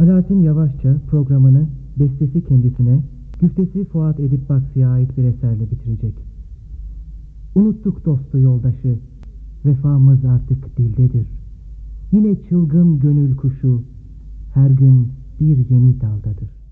Alaaddin yavaşça programını bestesi kendisine, güftesi Fuat Edip Baksi'ye ait bir eserle bitirecek. Unuttuk dostu yoldaşı, vefamız artık dildedir. Yine çılgın gönül kuşu, her gün bir yeni daldadır.